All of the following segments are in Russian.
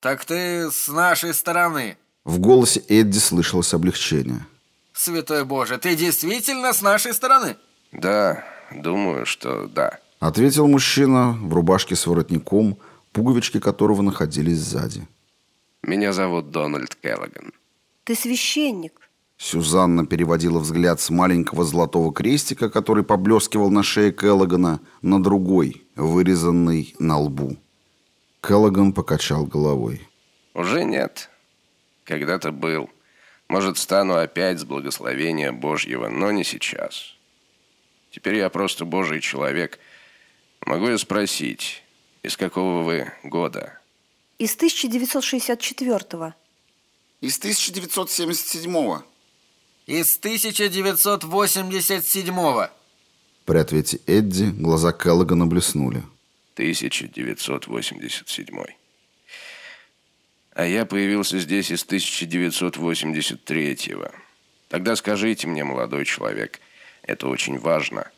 Так ты с нашей стороны. В голосе Эдди слышалось облегчение. Святой Боже, ты действительно с нашей стороны? Да, думаю, что да. Ответил мужчина в рубашке с воротником, пуговички которого находились сзади. Меня зовут Дональд Келлоган. Ты священник. Сюзанна переводила взгляд с маленького золотого крестика, который поблескивал на шее Келлогана, на другой, вырезанный на лбу. Келлоган покачал головой. Уже нет. Когда-то был. Может, стану опять с благословения Божьего, но не сейчас. Теперь я просто Божий человек. Могу я спросить, из какого вы года? Из 1964-го. Из 1977-го. Из 1987-го. При ответе Эдди глаза Келлогана блеснули. 1987. А я появился здесь из 1983-го. Тогда скажите мне, молодой человек, это очень важно.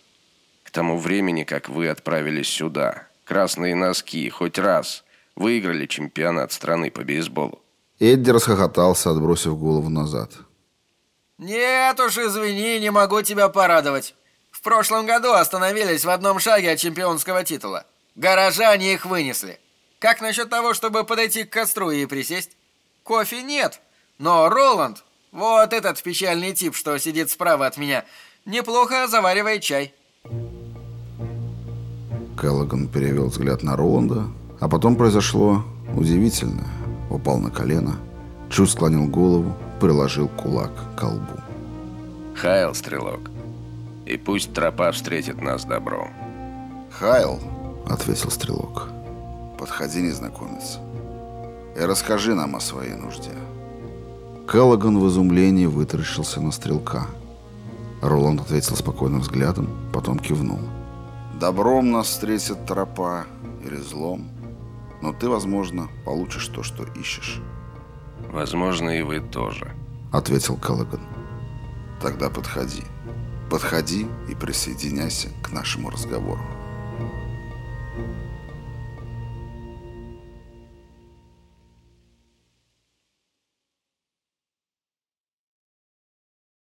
К тому времени, как вы отправились сюда, красные носки хоть раз выиграли чемпионат страны по бейсболу. Эдди расхохотался, отбросив голову назад. Нет уж, извини, не могу тебя порадовать. В прошлом году остановились в одном шаге от чемпионского титула. Горожане их вынесли. Как насчет того, чтобы подойти к костру и присесть? Кофе нет, но Роланд, вот этот печальный тип, что сидит справа от меня, неплохо заваривает чай. Келлоган перевел взгляд на Роланда, а потом произошло удивительное. Упал на колено, чуть склонил голову, приложил кулак к колбу. Хайл, стрелок, и пусть тропа встретит нас добром. «Хайл», — ответил стрелок, — «подходи, незнакомец, и расскажи нам о своей нужде». Келлоган в изумлении вытаращился на стрелка. Роланд ответил спокойным взглядом, потом кивнул. «Добром нас встретит тропа или злом, но ты, возможно, получишь то, что ищешь». Возможно, и вы тоже. Ответил Келлоган. Тогда подходи. Подходи и присоединяйся к нашему разговору.